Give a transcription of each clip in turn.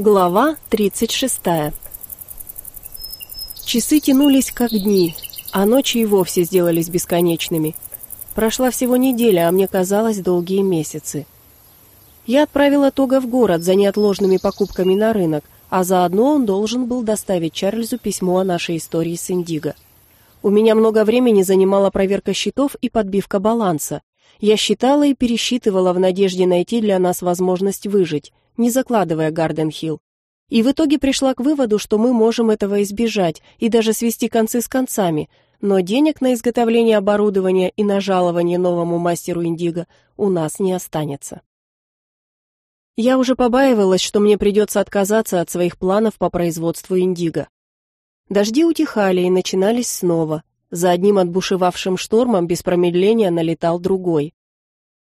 Глава 36 Часы тянулись как дни, а ночи и вовсе сделались бесконечными. Прошла всего неделя, а мне казалось долгие месяцы. Я отправила Тога в город за неотложными покупками на рынок, а заодно он должен был доставить Чарльзу письмо о нашей истории с Индиго. У меня много времени занимала проверка счетов и подбивка баланса. Я считала и пересчитывала в надежде найти для нас возможность выжить, не закладывая Гарден-Хилл. И в итоге пришла к выводу, что мы можем этого избежать и даже свести концы с концами, но денег на изготовление оборудования и на жалование новому мастеру Индиго у нас не останется. Я уже побаивалась, что мне придется отказаться от своих планов по производству Индиго. Дожди утихали и начинались снова. За одним отбушевавшим штормом без промедления налетал другой.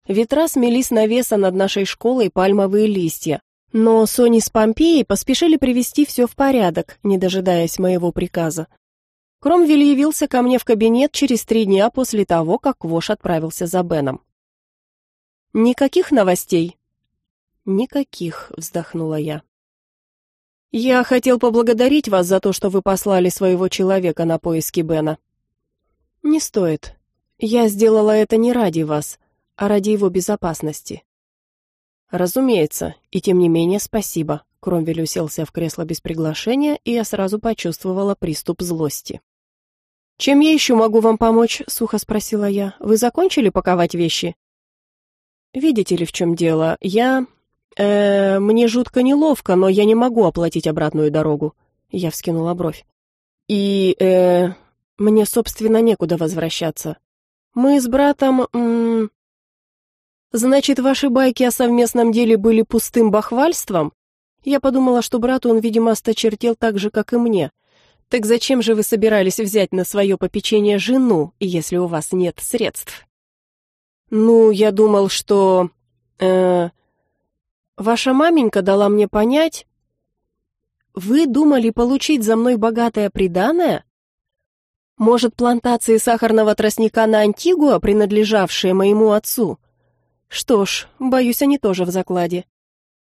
Ветра смели с навеса над нашей школой пальмовые листья, но Сони с Помпеей поспешили привести все в порядок, не дожидаясь моего приказа. Кромвель явился ко мне в кабинет через три дня после того, как Вош отправился за Беном. «Никаких новостей?» «Никаких», — вздохнула я. «Я хотел поблагодарить вас за то, что вы послали своего человека на поиски Бена». «Не стоит. Я сделала это не ради вас, а ради его безопасности. Разумеется, и тем не менее спасибо. Кромвель уселся в кресло без приглашения, и я сразу почувствовала приступ злости. «Чем я еще могу вам помочь?» — сухо спросила я. «Вы закончили паковать вещи?» «Видите ли, в чем дело? Я... э мне жутко неловко, но я не могу оплатить обратную дорогу». Я вскинула бровь. «И... э мне, собственно, некуда возвращаться. Мы с братом... М Значит, ваши байки о совместном деле были пустым бахвальством? Я подумала, что брату он, видимо, осточертел так же, как и мне. Так зачем же вы собирались взять на свое попечение жену, если у вас нет средств? Ну, я думал, что... Э, ваша маменька дала мне понять... Вы думали получить за мной богатое приданое? Может, плантации сахарного тростника на Антигуа, принадлежавшие моему отцу? Что ж, боюсь, они тоже в закладе.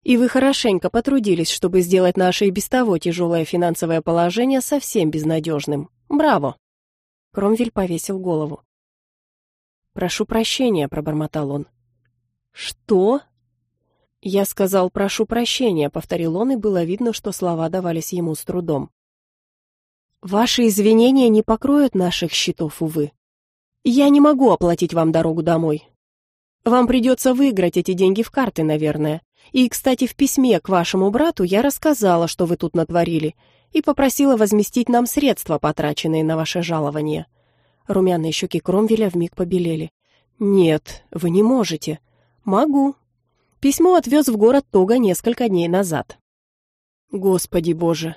И вы хорошенько потрудились, чтобы сделать наше и без того тяжелое финансовое положение совсем безнадежным. Браво!» Кромвель повесил голову. «Прошу прощения», — пробормотал он. «Что?» «Я сказал «прошу прощения», — повторил он, и было видно, что слова давались ему с трудом. «Ваши извинения не покроют наших счетов, увы. Я не могу оплатить вам дорогу домой. Вам придется выиграть эти деньги в карты, наверное. И, кстати, в письме к вашему брату я рассказала, что вы тут натворили, и попросила возместить нам средства, потраченные на ваше жалование». Румяные щеки Кромвеля вмиг побелели. «Нет, вы не можете». «Могу». Письмо отвез в город Тога несколько дней назад. «Господи боже».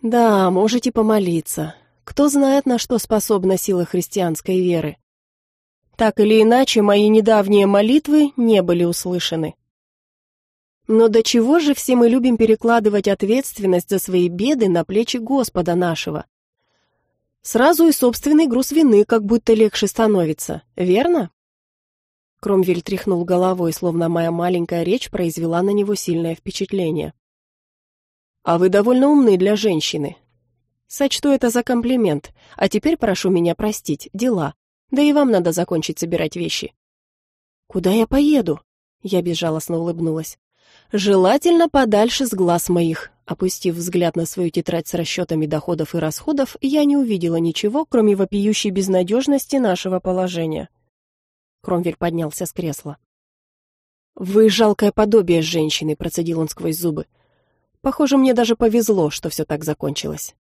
«Да, можете помолиться. Кто знает, на что способна сила христианской веры. Так или иначе, мои недавние молитвы не были услышаны. Но до чего же все мы любим перекладывать ответственность за свои беды на плечи Господа нашего? Сразу и собственный груз вины как будто легче становится, верно? Кромвель тряхнул головой, словно моя маленькая речь произвела на него сильное впечатление. «А вы довольно умны для женщины. Сочту это за комплимент, а теперь прошу меня простить, дела. Да и вам надо закончить собирать вещи». «Куда я поеду?» Я безжалостно улыбнулась. «Желательно подальше с глаз моих». Опустив взгляд на свою тетрадь с расчетами доходов и расходов, я не увидела ничего, кроме вопиющей безнадежности нашего положения. Кромвель поднялся с кресла. «Вы жалкое подобие женщины», — процедил он сквозь зубы. «Похоже, мне даже повезло, что все так закончилось».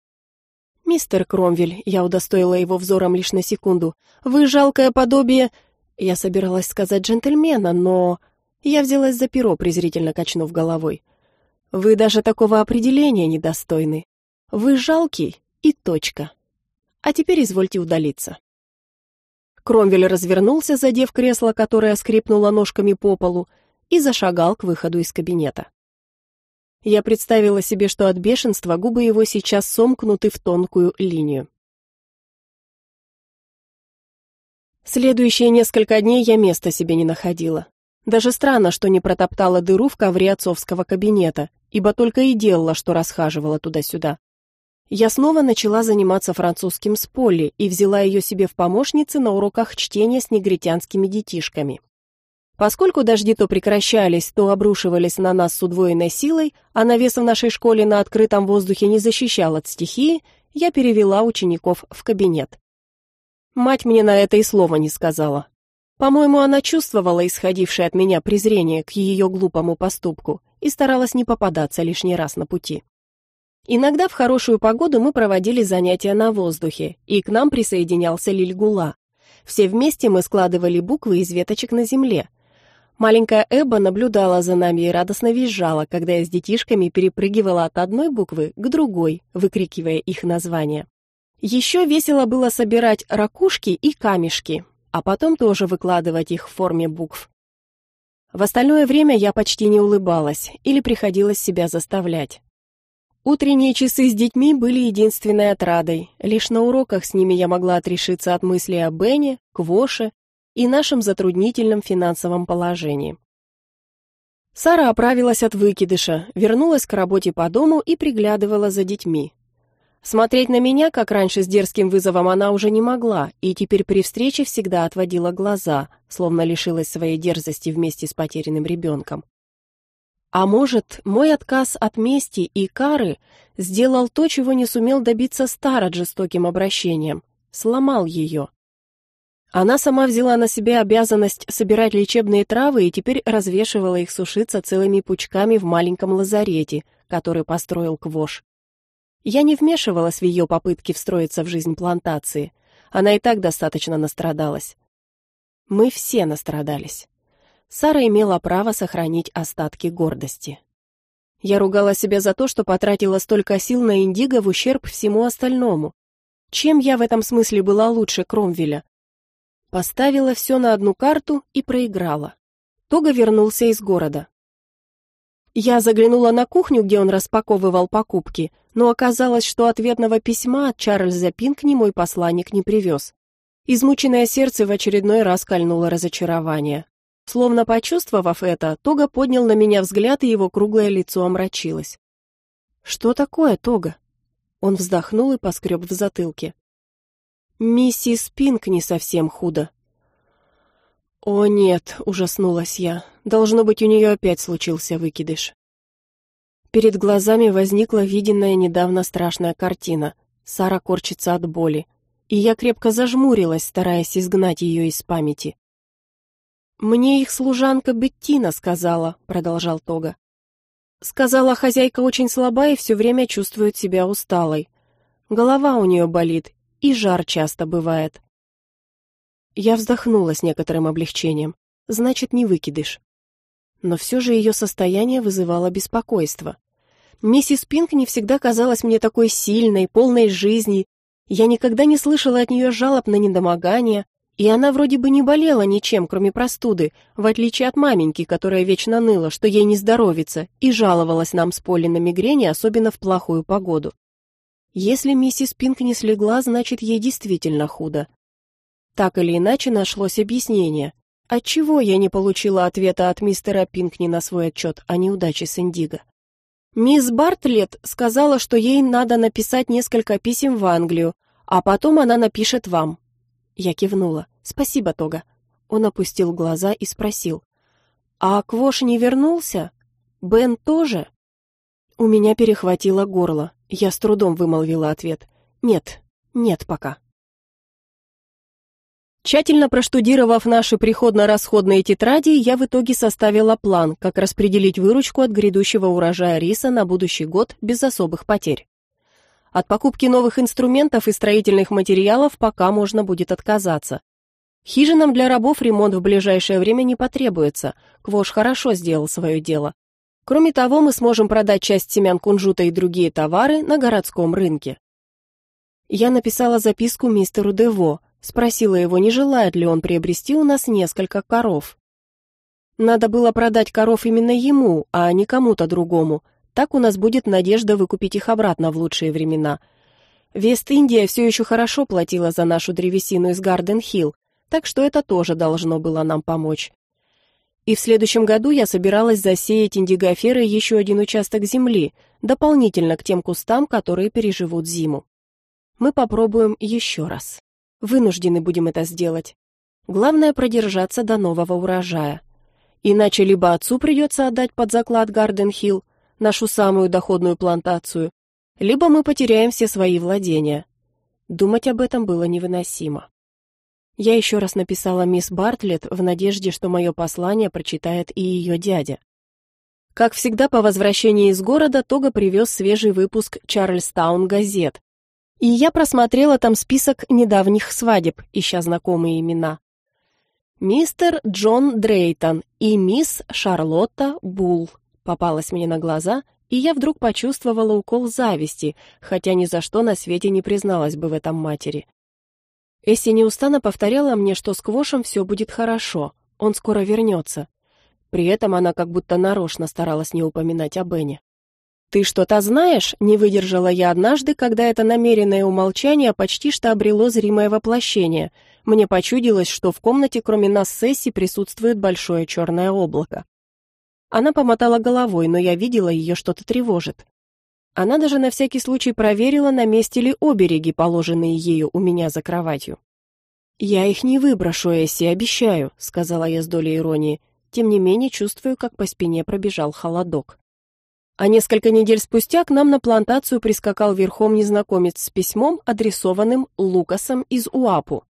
«Мистер Кромвель», — я удостоила его взором лишь на секунду, — «вы жалкое подобие...» Я собиралась сказать джентльмена, но... Я взялась за перо, презрительно качнув головой. «Вы даже такого определения недостойны. Вы жалкий и точка. А теперь извольте удалиться». Кромвель развернулся, задев кресло, которое скрипнуло ножками по полу, и зашагал к выходу из кабинета. Я представила себе, что от бешенства губы его сейчас сомкнуты в тонкую линию. Следующие несколько дней я места себе не находила. Даже странно, что не протоптала дыру в ковре отцовского кабинета, ибо только и делала, что расхаживала туда-сюда. Я снова начала заниматься французским с Полли и взяла ее себе в помощницы на уроках чтения с негритянскими детишками. Поскольку дожди то прекращались, то обрушивались на нас с удвоенной силой, а навес в нашей школе на открытом воздухе не защищал от стихии, я перевела учеников в кабинет. Мать мне на это и слова не сказала. По-моему, она чувствовала исходившее от меня презрение к ее глупому поступку и старалась не попадаться лишний раз на пути. Иногда в хорошую погоду мы проводили занятия на воздухе, и к нам присоединялся Лильгула. Все вместе мы складывали буквы из веточек на земле, Маленькая Эбба наблюдала за нами и радостно визжала, когда я с детишками перепрыгивала от одной буквы к другой, выкрикивая их названия. Еще весело было собирать ракушки и камешки, а потом тоже выкладывать их в форме букв. В остальное время я почти не улыбалась или приходилось себя заставлять. Утренние часы с детьми были единственной отрадой. Лишь на уроках с ними я могла отрешиться от мыслей о Бене, Квоше и нашем затруднительном финансовом положении. Сара оправилась от выкидыша, вернулась к работе по дому и приглядывала за детьми. Смотреть на меня, как раньше с дерзким вызовом, она уже не могла, и теперь при встрече всегда отводила глаза, словно лишилась своей дерзости вместе с потерянным ребенком. А может, мой отказ от мести и кары сделал то, чего не сумел добиться Старот жестоким обращением, сломал ее. Она сама взяла на себя обязанность собирать лечебные травы и теперь развешивала их сушиться целыми пучками в маленьком лазарете, который построил Квош. Я не вмешивалась в ее попытки встроиться в жизнь плантации. Она и так достаточно настрадалась. Мы все настрадались. Сара имела право сохранить остатки гордости. Я ругала себя за то, что потратила столько сил на Индиго в ущерб всему остальному. Чем я в этом смысле была лучше Кромвеля? Поставила все на одну карту и проиграла. Тога вернулся из города. Я заглянула на кухню, где он распаковывал покупки, но оказалось, что ответного письма от Чарльза Пинкни мой посланник не привез. Измученное сердце в очередной раз кольнуло разочарование. Словно почувствовав это, Тога поднял на меня взгляд, и его круглое лицо омрачилось. «Что такое, Тога?» Он вздохнул и поскреб в затылке. Миссис Пинк не совсем худо. О нет, ужаснулась я. Должно быть, у нее опять случился выкидыш. Перед глазами возникла виденная недавно страшная картина. Сара корчится от боли, и я крепко зажмурилась, стараясь изгнать ее из памяти. «Мне их служанка Беттина сказала», — продолжал Тога. «Сказала, хозяйка очень слаба и все время чувствует себя усталой. Голова у нее болит, и жар часто бывает. Я вздохнула с некоторым облегчением. Значит, не выкидыш. Но все же ее состояние вызывало беспокойство. Миссис Пинк не всегда казалась мне такой сильной, полной жизни. Я никогда не слышала от нее жалоб на недомогание, и она вроде бы не болела ничем, кроме простуды, в отличие от маменьки, которая вечно ныла, что ей не здоровится, и жаловалась нам с Полли на мигрени, особенно в плохую погоду. Если миссис Пинк не слегла, значит, ей действительно худо. Так или иначе нашлось объяснение. Отчего я не получила ответа от мистера Пинкни на свой отчет о неудаче с Индиго? Мисс Бартлетт сказала, что ей надо написать несколько писем в Англию, а потом она напишет вам. Я кивнула. Спасибо, Тога. Он опустил глаза и спросил. А Квош не вернулся? Бен тоже? У меня перехватило горло. Я с трудом вымолвила ответ. Нет, нет пока. Тщательно проштудировав наши приходно-расходные тетради, я в итоге составила план, как распределить выручку от грядущего урожая риса на будущий год без особых потерь. От покупки новых инструментов и строительных материалов пока можно будет отказаться. Хижинам для рабов ремонт в ближайшее время не потребуется. Квош хорошо сделал свое дело. Кроме того, мы сможем продать часть семян кунжута и другие товары на городском рынке. Я написала записку мистеру Дево, спросила его, не желает ли он приобрести у нас несколько коров. Надо было продать коров именно ему, а не кому-то другому. Так у нас будет надежда выкупить их обратно в лучшие времена. Вест-Индия все еще хорошо платила за нашу древесину из Гарден-Хилл, так что это тоже должно было нам помочь. И в следующем году я собиралась засеять индигоферой еще один участок земли, дополнительно к тем кустам, которые переживут зиму. Мы попробуем еще раз. Вынуждены будем это сделать. Главное продержаться до нового урожая. Иначе либо отцу придется отдать под заклад Гарден-Хилл, нашу самую доходную плантацию, либо мы потеряем все свои владения. Думать об этом было невыносимо. Я еще раз написала мисс Бартлетт в надежде, что мое послание прочитает и ее дядя. Как всегда, по возвращении из города Тога привез свежий выпуск «Чарльстаун газет», и я просмотрела там список недавних свадеб, ища знакомые имена. Мистер Джон Дрейтон и мисс Шарлотта Булл попалась мне на глаза, и я вдруг почувствовала укол зависти, хотя ни за что на свете не призналась бы в этом матери. Эсси неустанно повторяла мне, что с Квошем все будет хорошо, он скоро вернется. При этом она как будто нарочно старалась не упоминать о Бене. «Ты что-то знаешь?» — не выдержала я однажды, когда это намеренное умолчание почти что обрело зримое воплощение. Мне почудилось, что в комнате кроме нас Сесси присутствует большое черное облако. Она помотала головой, но я видела, ее что-то тревожит. Она даже на всякий случай проверила, на месте ли обереги, положенные ею у меня за кроватью. «Я их не выброшу, Эсси, обещаю», — сказала я с долей иронии. Тем не менее, чувствую, как по спине пробежал холодок. А несколько недель спустя к нам на плантацию прискакал верхом незнакомец с письмом, адресованным Лукасом из Уапу.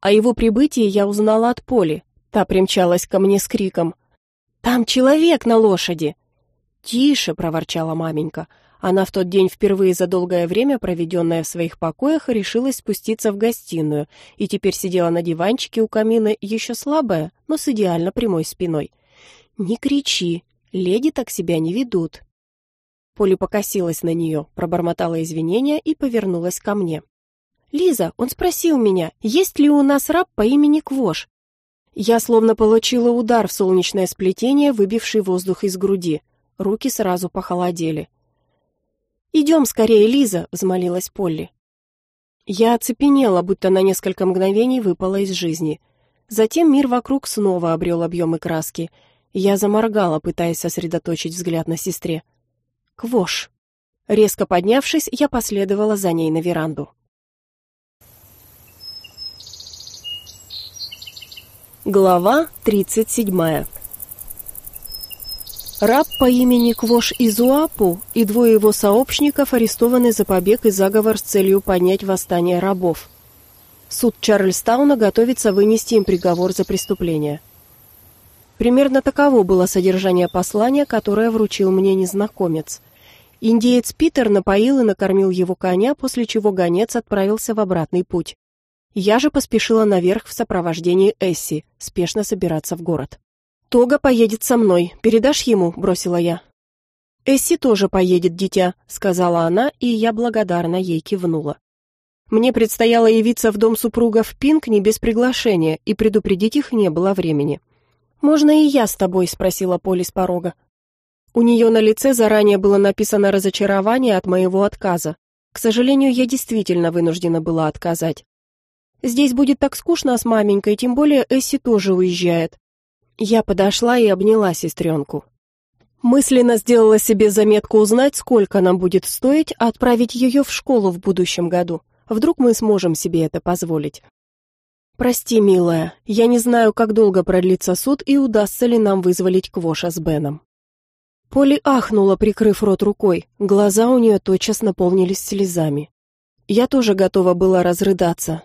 О его прибытии я узнала от Поли. Та примчалась ко мне с криком. «Там человек на лошади!» «Тише!» — проворчала маменька. Она в тот день впервые за долгое время, проведенное в своих покоях, решилась спуститься в гостиную и теперь сидела на диванчике у камина, еще слабая, но с идеально прямой спиной. «Не кричи!» Леди так себя не ведут. Поли покосилась на нее, пробормотала извинения и повернулась ко мне. «Лиза, он спросил меня, есть ли у нас раб по имени Квош?» Я словно получила удар в солнечное сплетение, выбивший воздух из груди. Руки сразу похолодели. «Идем скорее, Лиза!» — взмолилась Полли. Я оцепенела, будто на несколько мгновений выпала из жизни. Затем мир вокруг снова обрел объем и краски — я заморгала, пытаясь сосредоточить взгляд на сестре. «Квош!» Резко поднявшись, я последовала за ней на веранду. Глава 37 Раб по имени Квош Изуапу и двое его сообщников арестованы за побег и заговор с целью поднять восстание рабов. Суд Чарльстауна готовится вынести им приговор за преступление. Примерно таково было содержание послания, которое вручил мне незнакомец. Индеец Питер напоил и накормил его коня, после чего гонец отправился в обратный путь. Я же поспешила наверх в сопровождении Эсси, спешно собираться в город. «Тога поедет со мной, передашь ему?» – бросила я. «Эсси тоже поедет, дитя», – сказала она, и я благодарно ей кивнула. Мне предстояло явиться в дом супругов Пинкни без приглашения, и предупредить их не было времени. «Можно и я с тобой?» — спросила Поли с порога. У нее на лице заранее было написано разочарование от моего отказа. К сожалению, я действительно вынуждена была отказать. Здесь будет так скучно с маменькой, тем более Эсси тоже уезжает. Я подошла и обняла сестренку. Мысленно сделала себе заметку узнать, сколько нам будет стоить отправить ее в школу в будущем году. Вдруг мы сможем себе это позволить. «Прости, милая, я не знаю, как долго продлится суд и удастся ли нам вызволить Квоша с Беном». Поли ахнула, прикрыв рот рукой, глаза у нее тотчас наполнились слезами. Я тоже готова была разрыдаться.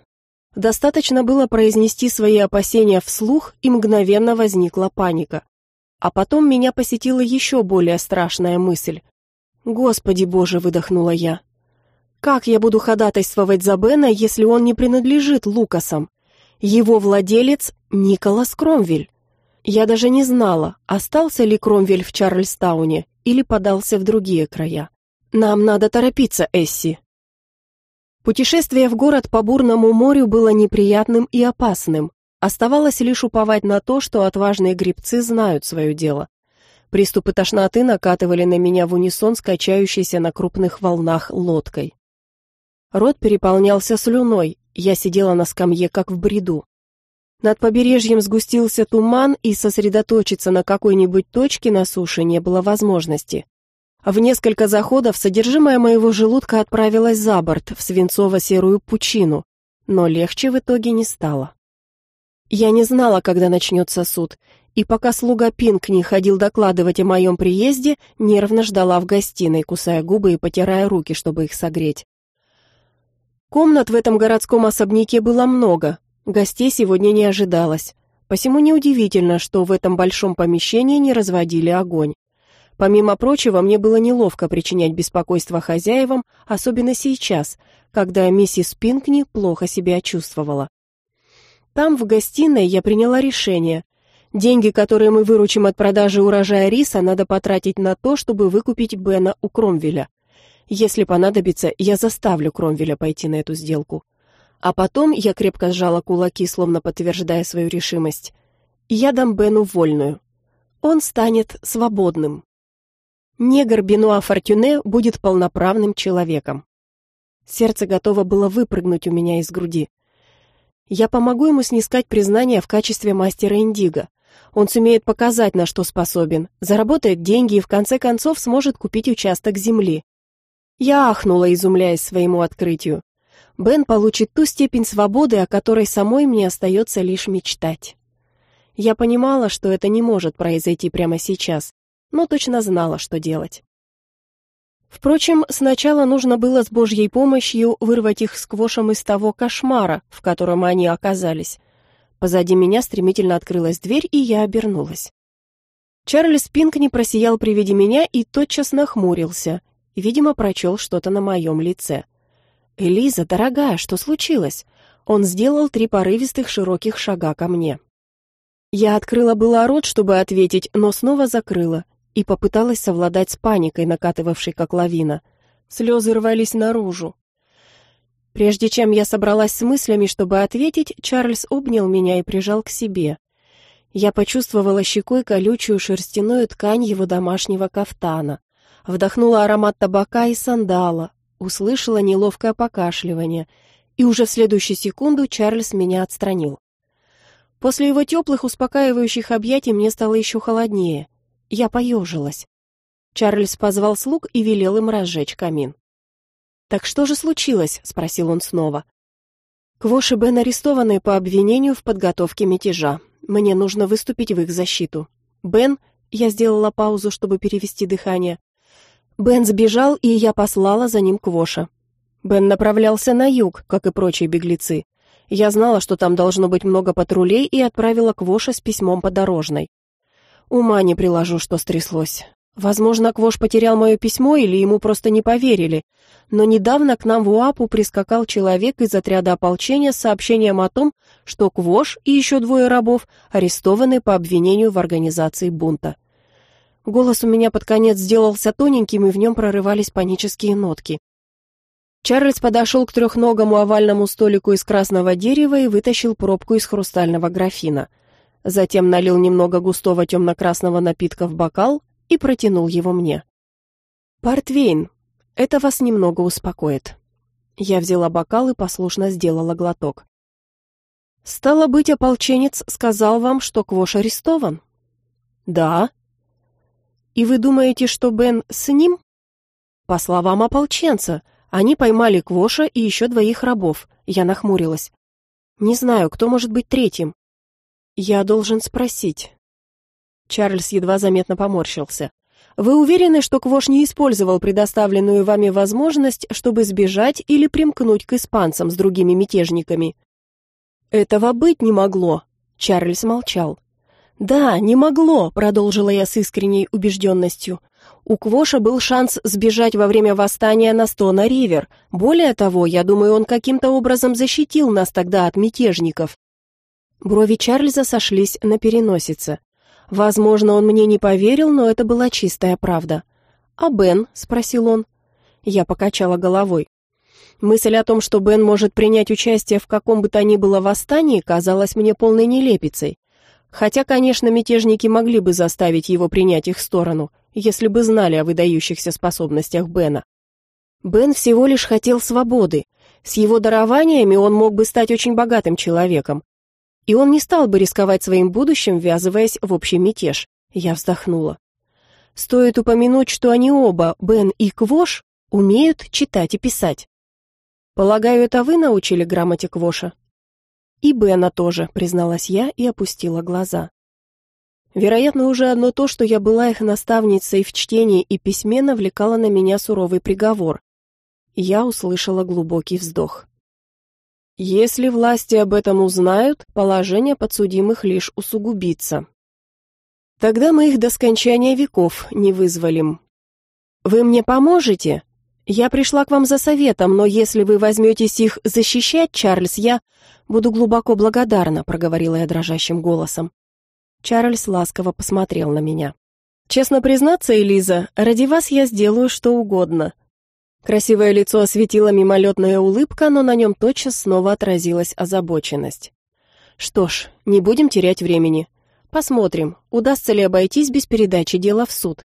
Достаточно было произнести свои опасения вслух, и мгновенно возникла паника. А потом меня посетила еще более страшная мысль. «Господи боже!» — выдохнула я. «Как я буду ходатайствовать за Бена, если он не принадлежит Лукасам? Его владелец Николас Кромвель. Я даже не знала, остался ли Кромвель в Чарльстауне или подался в другие края. Нам надо торопиться, Эсси. Путешествие в город по бурному морю было неприятным и опасным. Оставалось лишь уповать на то, что отважные гребцы знают свое дело. Приступы тошноты накатывали на меня в унисон с качающейся на крупных волнах лодкой. Рот переполнялся слюной, я сидела на скамье, как в бреду. Над побережьем сгустился туман, и сосредоточиться на какой-нибудь точке на суше не было возможности. В несколько заходов содержимое моего желудка отправилось за борт, в свинцово-серую пучину, но легче в итоге не стало. Я не знала, когда начнется суд, и пока слуга Пинкни ходил докладывать о моем приезде, нервно ждала в гостиной, кусая губы и потирая руки, чтобы их согреть. Комнат в этом городском особняке было много, Гостей сегодня не ожидалось. Посему неудивительно, что в этом большом помещении не разводили огонь. Помимо прочего, мне было неловко причинять беспокойство хозяевам, особенно сейчас, когда миссис Пинкни плохо себя чувствовала. Там, в гостиной, я приняла решение. Деньги, которые мы выручим от продажи урожая риса, надо потратить на то, чтобы выкупить Бена у Кромвеля. Если понадобится, я заставлю Кромвеля пойти на эту сделку. А потом я крепко сжала кулаки, словно подтверждая свою решимость. Я дам Бену вольную. Он станет свободным. Негр Бенуа Фортюне будет полноправным человеком. Сердце готово было выпрыгнуть у меня из груди. Я помогу ему снискать признание в качестве мастера индиго. Он сумеет показать, на что способен, заработает деньги и в конце концов сможет купить участок земли. Я ахнула, изумляясь своему открытию. Бен получит ту степень свободы, о которой самой мне остается лишь мечтать. Я понимала, что это не может произойти прямо сейчас, но точно знала, что делать. Впрочем, сначала нужно было с Божьей помощью вырвать их с Квошем из того кошмара, в котором они оказались. Позади меня стремительно открылась дверь, и я обернулась. Чарльз Пинкни просиял при виде меня и тотчас нахмурился, видимо, прочел что-то на моем лице — «Элиза, дорогая, что случилось?» Он сделал три порывистых широких шага ко мне. Я открыла была рот, чтобы ответить, но снова закрыла и попыталась совладать с паникой, накатывавшей как лавина. Слезы рвались наружу. Прежде чем я собралась с мыслями, чтобы ответить, Чарльз обнял меня и прижал к себе. Я почувствовала щекой колючую шерстяную ткань его домашнего кафтана, вдохнула аромат табака и сандала, услышала неловкое покашливание, и уже в следующую секунду Чарльз меня отстранил. После его теплых, успокаивающих объятий мне стало еще холоднее. Я поежилась. Чарльз позвал слуг и велел им разжечь камин. «Так что же случилось?» — спросил он снова. «Квош и Бен арестованы по обвинению в подготовке мятежа. Мне нужно выступить в их защиту. Бен...» — я сделала паузу, чтобы перевести дыхание. Бен сбежал, и я послала за ним Квоша. Бен направлялся на юг, как и прочие беглецы. Я знала, что там должно быть много патрулей, и отправила Квоша с письмом по дорожной. Ума не приложу, что стряслось. Возможно, Квош потерял мое письмо или ему просто не поверили. Но недавно к нам в УАПу прискакал человек из отряда ополчения с сообщением о том, что Квош и еще двое рабов арестованы по обвинению в организации бунта. Голос у меня под конец сделался тоненьким, и в нем прорывались панические нотки. Чарльз подошел к трехногому овальному столику из красного дерева и вытащил пробку из хрустального графина. Затем налил немного густого темно-красного напитка в бокал и протянул его мне. «Портвейн, это вас немного успокоит». Я взяла бокал и послушно сделала глоток. «Стало быть, ополченец сказал вам, что Квош арестован?» «Да», «И вы думаете, что Бен с ним?» «По словам ополченца, они поймали Квоша и еще двоих рабов», я нахмурилась. «Не знаю, кто может быть третьим?» «Я должен спросить». Чарльз едва заметно поморщился. «Вы уверены, что Квош не использовал предоставленную вами возможность, чтобы сбежать или примкнуть к испанцам с другими мятежниками?» «Этого быть не могло», — Чарльз молчал. «Да, не могло», — продолжила я с искренней убежденностью. «У Квоша был шанс сбежать во время восстания на Стона-Ривер. Более того, я думаю, он каким-то образом защитил нас тогда от мятежников». Брови Чарльза сошлись на переносице. Возможно, он мне не поверил, но это была чистая правда. «А Бен?» — спросил он. Я покачала головой. Мысль о том, что Бен может принять участие в каком бы то ни было восстании, казалась мне полной нелепицей. Хотя, конечно, мятежники могли бы заставить его принять их сторону, если бы знали о выдающихся способностях Бена. Бен всего лишь хотел свободы. С его дарованиями он мог бы стать очень богатым человеком. И он не стал бы рисковать своим будущим, ввязываясь в общий мятеж. Я вздохнула. Стоит упомянуть, что они оба, Бен и Квош, умеют читать и писать. Полагаю, это вы научили грамоте Квоша? И Бена тоже, призналась я и опустила глаза. Вероятно, уже одно то, что я была их наставницей в чтении и письме, навлекало на меня суровый приговор. Я услышала глубокий вздох. Если власти об этом узнают, положение подсудимых лишь усугубится. Тогда мы их до скончания веков не вызволим. Вы мне поможете? Я пришла к вам за советом, но если вы возьметесь их защищать, Чарльз, я буду глубоко благодарна, проговорила я дрожащим голосом. Чарльз ласково посмотрел на меня. Честно признаться, Элиза, ради вас я сделаю что угодно. Красивое лицо осветила мимолетная улыбка, но на нем тотчас снова отразилась озабоченность. Что ж, не будем терять времени. Посмотрим, удастся ли обойтись без передачи дела в суд.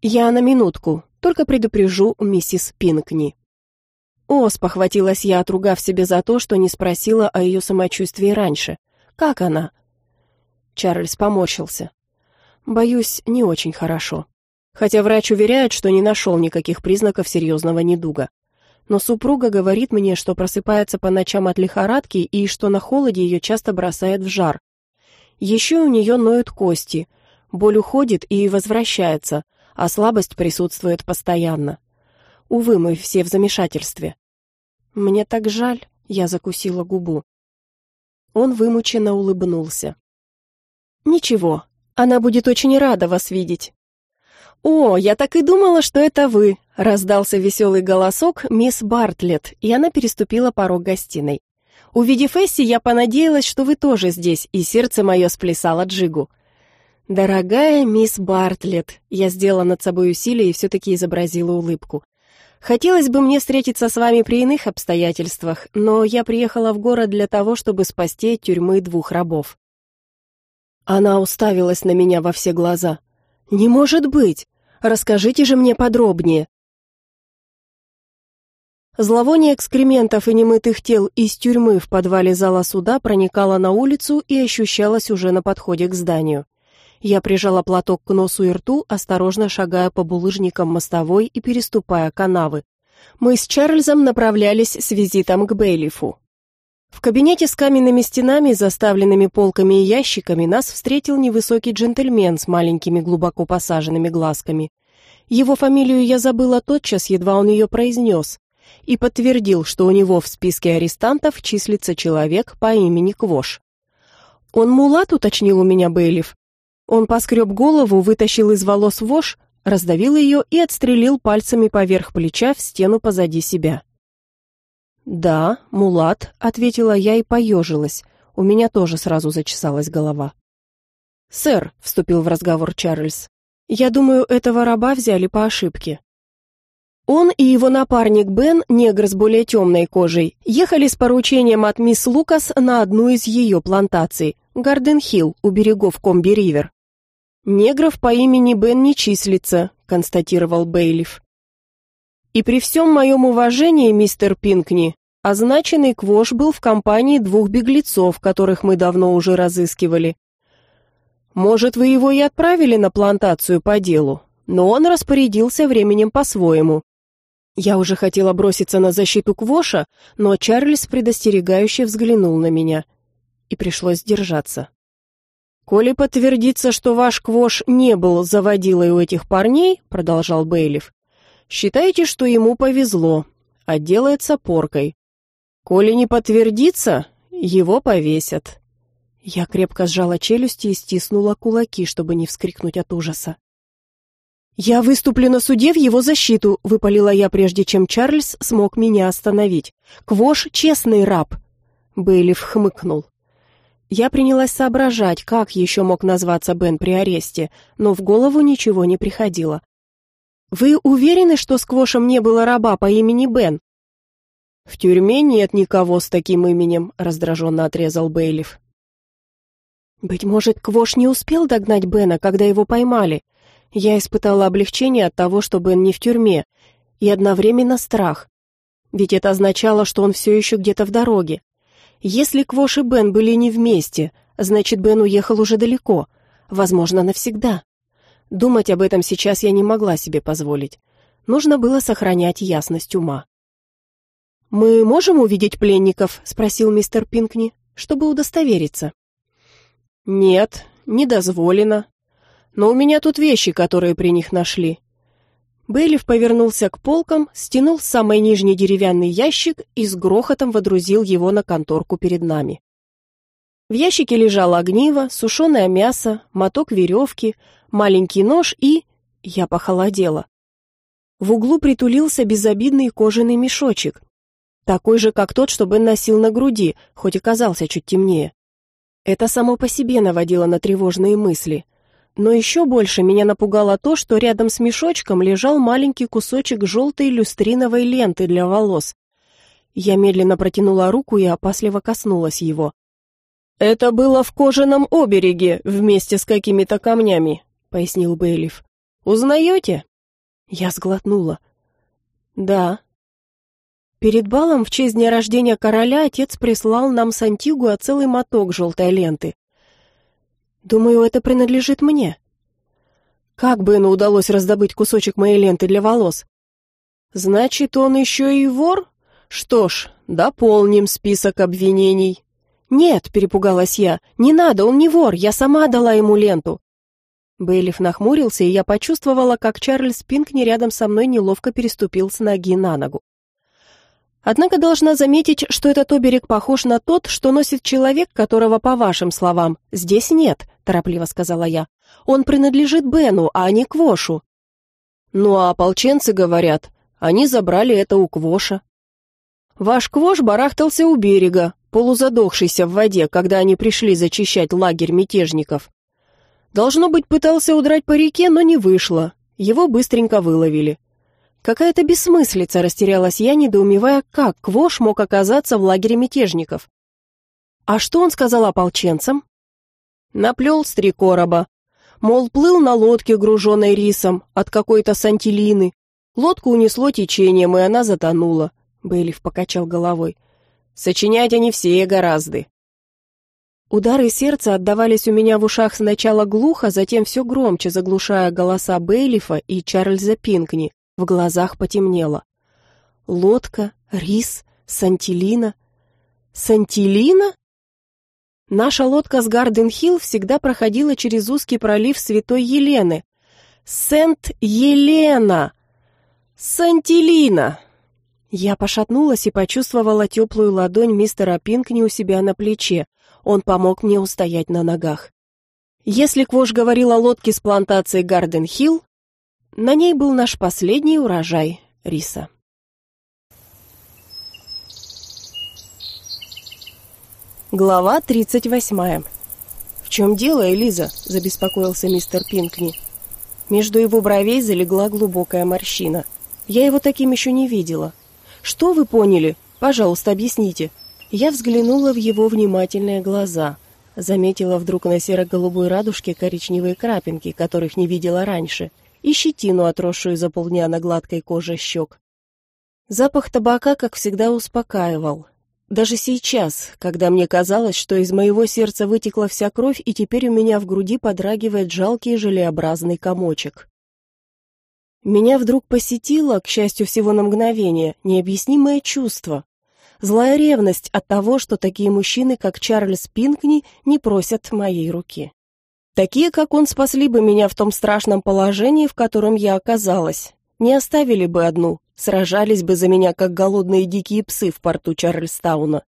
Я на минутку, только предупрежу миссис Пинкни. О, спохватилась я, отругав себе за то, что не спросила о ее самочувствии раньше. Как она? Чарльз поморщился. Боюсь, не очень хорошо хотя врач уверяет, что не нашел никаких признаков серьезного недуга. Но супруга говорит мне, что просыпается по ночам от лихорадки и что на холоде ее часто бросает в жар. Еще у нее ноют кости, боль уходит и возвращается, а слабость присутствует постоянно. Увы, мы все в замешательстве. Мне так жаль, я закусила губу. Он вымученно улыбнулся. Ничего, она будет очень рада вас видеть. «О, я так и думала, что это вы!» — раздался веселый голосок мисс Бартлетт, и она переступила порог гостиной. Увидев Эсси, я понадеялась, что вы тоже здесь, и сердце мое сплясало джигу. «Дорогая мисс Бартлетт», — я сделала над собой усилие и все-таки изобразила улыбку. «Хотелось бы мне встретиться с вами при иных обстоятельствах, но я приехала в город для того, чтобы спасти тюрьмы двух рабов». Она уставилась на меня во все глаза. «Не может быть! Расскажите же мне подробнее. Зловоние экскрементов и немытых тел из тюрьмы в подвале зала суда проникало на улицу и ощущалось уже на подходе к зданию. Я прижала платок к носу и рту, осторожно шагая по булыжникам мостовой и переступая канавы. Мы с Чарльзом направлялись с визитом к Бейлифу. В кабинете с каменными стенами, заставленными полками и ящиками, нас встретил невысокий джентльмен с маленькими глубоко посаженными глазками. Его фамилию я забыла тотчас, едва он ее произнес, и подтвердил, что у него в списке арестантов числится человек по имени Квош. «Он мулат?» — уточнил у меня Бейлиф. Он поскреб голову, вытащил из волос вож, раздавил ее и отстрелил пальцами поверх плеча в стену позади себя. «Да, Мулат», — ответила я и поежилась. У меня тоже сразу зачесалась голова. «Сэр», — вступил в разговор Чарльз, — «я думаю, этого раба взяли по ошибке». Он и его напарник Бен, негр с более темной кожей, ехали с поручением от мисс Лукас на одну из ее плантаций, Гарден-Хилл, у берегов Комби-Ривер. «Негров по имени Бен не числится», — констатировал Бейлиф. И при всем моем уважении, мистер Пинкни, означенный Квош был в компании двух беглецов, которых мы давно уже разыскивали. Может, вы его и отправили на плантацию по делу, но он распорядился временем по-своему. Я уже хотела броситься на защиту Квоша, но Чарльз предостерегающе взглянул на меня, и пришлось сдержаться. «Коли подтвердится, что ваш Квош не был заводилой у этих парней», — продолжал Бейлиф, Считайте, что ему повезло, отделается поркой. Коли не подтвердится, его повесят. Я крепко сжала челюсти и стиснула кулаки, чтобы не вскрикнуть от ужаса. «Я выступлю на суде в его защиту», — выпалила я, прежде чем Чарльз смог меня остановить. «Квош — честный раб». Бейлиф хмыкнул. Я принялась соображать, как еще мог назваться Бен при аресте, но в голову ничего не приходило. «Вы уверены, что с Квошем не было раба по имени Бен?» «В тюрьме нет никого с таким именем», — раздраженно отрезал Бейлиф. «Быть может, Квош не успел догнать Бена, когда его поймали. Я испытала облегчение от того, что Бен не в тюрьме, и одновременно страх. Ведь это означало, что он все еще где-то в дороге. Если Квош и Бен были не вместе, значит, Бен уехал уже далеко, возможно, навсегда. Думать об этом сейчас я не могла себе позволить. Нужно было сохранять ясность ума. «Мы можем увидеть пленников?» — спросил мистер Пинкни, чтобы удостовериться. «Нет, не дозволено. Но у меня тут вещи, которые при них нашли». Бейлиф повернулся к полкам, стянул с самой нижней деревянный ящик и с грохотом водрузил его на конторку перед нами. В ящике лежало огниво, сушеное мясо, моток веревки, маленький нож и... Я похолодела. В углу притулился безобидный кожаный мешочек, такой же, как тот, что Бен носил на груди, хоть и казался чуть темнее. Это само по себе наводило на тревожные мысли. Но еще больше меня напугало то, что рядом с мешочком лежал маленький кусочек желтой люстриновой ленты для волос. Я медленно протянула руку и опасливо коснулась его. «Это было в кожаном обереге вместе с какими-то камнями», — пояснил Бейлиф. «Узнаете?» Я сглотнула. «Да», Перед балом в честь дня рождения короля отец прислал нам с Антигуа целый моток желтой ленты. Думаю, это принадлежит мне. Как Бену удалось раздобыть кусочек моей ленты для волос? Значит, он еще и вор? Что ж, дополним список обвинений. Нет, перепугалась я. Не надо, он не вор, я сама дала ему ленту. Бейлиф нахмурился, и я почувствовала, как Чарльз Пинкни рядом со мной неловко переступил с ноги на ногу. Однако должна заметить, что этот оберег похож на тот, что носит человек, которого, по вашим словам, здесь нет, торопливо сказала я. Он принадлежит Бену, а не Квошу. Ну а ополченцы говорят, они забрали это у Квоша. Ваш Квош барахтался у берега, полузадохшийся в воде, когда они пришли зачищать лагерь мятежников. Должно быть, пытался удрать по реке, но не вышло. Его быстренько выловили. Какая-то бессмыслица, растерялась я, недоумевая, как Квош мог оказаться в лагере мятежников. А что он сказал ополченцам? Наплел с три короба. Мол, плыл на лодке, груженной рисом, от какой-то сантилины. Лодку унесло течением, и она затонула. Бейлиф покачал головой. Сочинять они все гораздо. Удары сердца отдавались у меня в ушах сначала глухо, затем все громче, заглушая голоса Бейлифа и Чарльза Пинкни. В глазах потемнело. Лодка, рис, сантилина. Сантилина? Наша лодка с Гарден-Хилл всегда проходила через узкий пролив Святой Елены. Сент-Елена! Сантилина! Я пошатнулась и почувствовала теплую ладонь мистера Пинкни у себя на плече. Он помог мне устоять на ногах. Если Квош говорил о лодке с плантацией Гарден-Хилл, на ней был наш последний урожай риса. Глава 38. «В чем дело, Элиза?» – забеспокоился мистер Пинкни. Между его бровей залегла глубокая морщина. Я его таким еще не видела. «Что вы поняли? Пожалуйста, объясните». Я взглянула в его внимательные глаза. Заметила вдруг на серо-голубой радужке коричневые крапинки, которых не видела раньше – и щетину, отросшую за полдня на гладкой коже щек. Запах табака, как всегда, успокаивал. Даже сейчас, когда мне казалось, что из моего сердца вытекла вся кровь, и теперь у меня в груди подрагивает жалкий желеобразный комочек. Меня вдруг посетило, к счастью всего на мгновение, необъяснимое чувство. Злая ревность от того, что такие мужчины, как Чарльз Пинкни, не просят моей руки. Такие, как он, спасли бы меня в том страшном положении, в котором я оказалась. Не оставили бы одну, сражались бы за меня, как голодные дикие псы в порту Чарльстауна.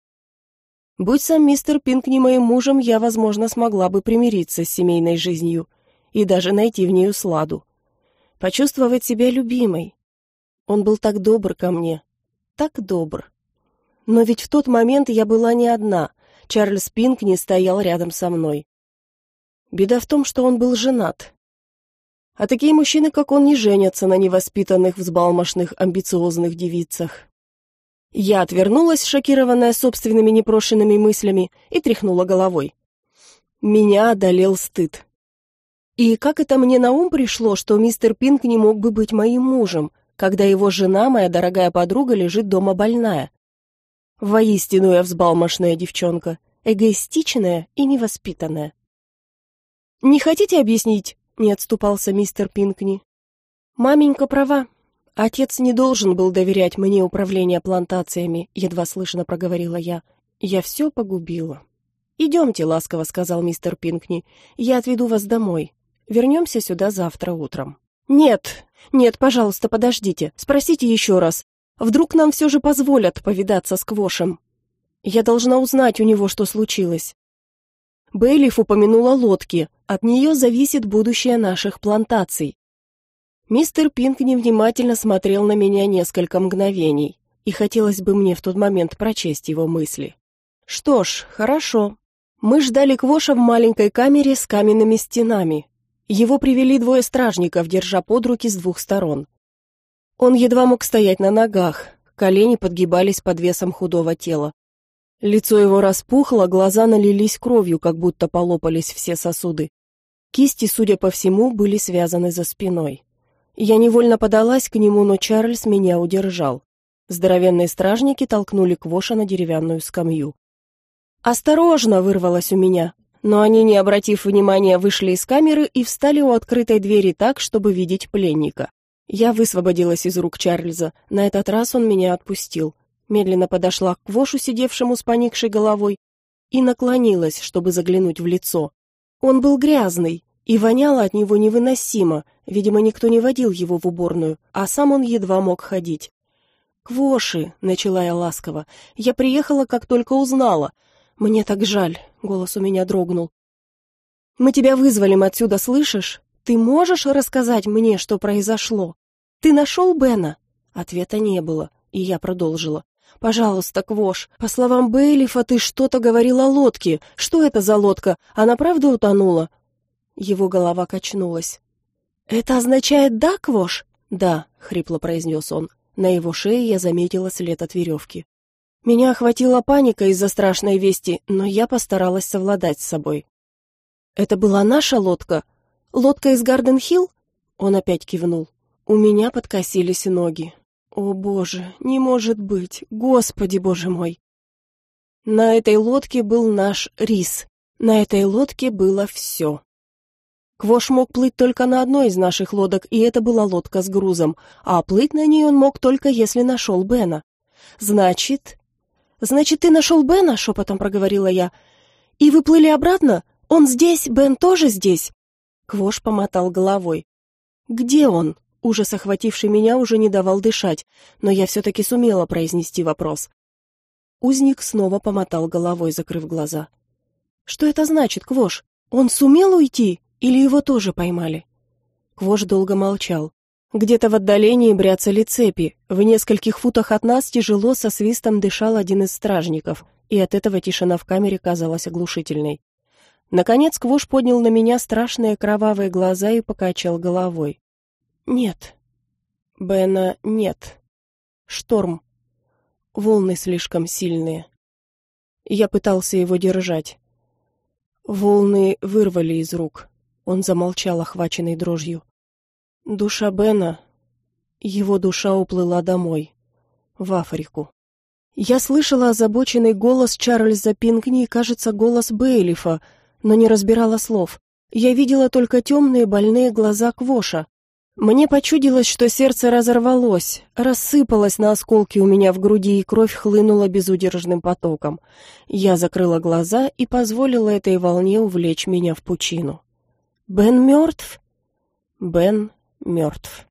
Будь сам мистер Пинк не моим мужем, я, возможно, смогла бы примириться с семейной жизнью и даже найти в ней усладу. Почувствовать себя любимой. Он был так добр ко мне, так добр. Но ведь в тот момент я была не одна. Чарльз Пинк не стоял рядом со мной. Беда в том, что он был женат. А такие мужчины, как он, не женятся на невоспитанных, взбалмошных, амбициозных девицах. Я отвернулась, шокированная собственными непрошенными мыслями, и тряхнула головой. Меня одолел стыд. И как это мне на ум пришло, что мистер Пинк не мог бы быть моим мужем, когда его жена, моя дорогая подруга, лежит дома больная? Воистину я взбалмошная девчонка, эгоистичная и невоспитанная. «Не хотите объяснить?» — не отступался мистер Пинкни. «Маменька права. Отец не должен был доверять мне управление плантациями», — едва слышно проговорила я. «Я все погубила». «Идемте», — ласково сказал мистер Пинкни. «Я отведу вас домой. Вернемся сюда завтра утром». «Нет, нет, пожалуйста, подождите. Спросите еще раз. Вдруг нам все же позволят повидаться с Квошем? Я должна узнать у него, что случилось». Бейлиф упомянула лодки. От нее зависит будущее наших плантаций. Мистер Пинк невнимательно смотрел на меня несколько мгновений, и хотелось бы мне в тот момент прочесть его мысли. Что ж, хорошо. Мы ждали Квоша в маленькой камере с каменными стенами. Его привели двое стражников, держа под руки с двух сторон. Он едва мог стоять на ногах, колени подгибались под весом худого тела. Лицо его распухло, глаза налились кровью, как будто полопались все сосуды. Кисти, судя по всему, были связаны за спиной. Я невольно подалась к нему, но Чарльз меня удержал. Здоровенные стражники толкнули Квоша на деревянную скамью. «Осторожно!» — вырвалось у меня. Но они, не обратив внимания, вышли из камеры и встали у открытой двери так, чтобы видеть пленника. Я высвободилась из рук Чарльза. На этот раз он меня отпустил. Медленно подошла к Квошу, сидевшему с поникшей головой, и наклонилась, чтобы заглянуть в лицо. Он был грязный, и воняло от него невыносимо, видимо, никто не водил его в уборную, а сам он едва мог ходить. «Квоши», — начала я ласково, — «я приехала, как только узнала. «Мне так жаль», — голос у меня дрогнул. «Мы тебя вызвали отсюда, слышишь? Ты можешь рассказать мне, что произошло? Ты нашел Бена?» Ответа не было, и я продолжила. «Пожалуйста, Квош, по словам Бейлифа, ты что-то говорил о лодке. Что это за лодка? Она правда утонула?» Его голова качнулась. «Это означает «да, Квош»?» «Да», — хрипло произнес он. На его шее я заметила след от веревки. Меня охватила паника из-за страшной вести, но я постаралась совладать с собой. «Это была наша лодка? Лодка из Гарден-Хилл?» Он опять кивнул. У меня подкосились ноги. «О, Боже, не может быть! Господи, Боже мой!» На этой лодке был наш рис. На этой лодке было все. Квош мог плыть только на одной из наших лодок, и это была лодка с грузом, а плыть на ней он мог только если нашел Бена. Значит, «Значит, ты нашел Бена?» — шепотом проговорила я. «И вы плыли обратно? Он здесь? Бен тоже здесь?» Квош помотал головой. «Где он?» Ужас, охвативший меня, уже не давал дышать, но я все-таки сумела произнести вопрос. Узник снова помотал головой, закрыв глаза. «Что это значит, Квош? Он сумел уйти или его тоже поймали?» Квош долго молчал. Где-то в отдалении бряцали цепи. В нескольких футах от нас тяжело со свистом дышал один из стражников, и от этого тишина в камере казалась оглушительной. Наконец Квош поднял на меня страшные кровавые глаза и покачал головой. «Нет. Бена нет. Шторм. Волны слишком сильные. Я пытался его держать. Волны вырвали из рук. Он замолчал, охваченный дрожью. Душа Бена, его душа уплыла домой, в Африку. Я слышала озабоченный голос Чарльза Пинкни и, кажется, голос Бейлифа, но не разбирала слов. Я видела только темные больные глаза Квоша. Мне почудилось, что сердце разорвалось, рассыпалось на осколки у меня в груди, и кровь хлынула безудержным потоком. Я закрыла глаза и позволила этой волне увлечь меня в пучину. «Бен мертв?» «Бен мертв.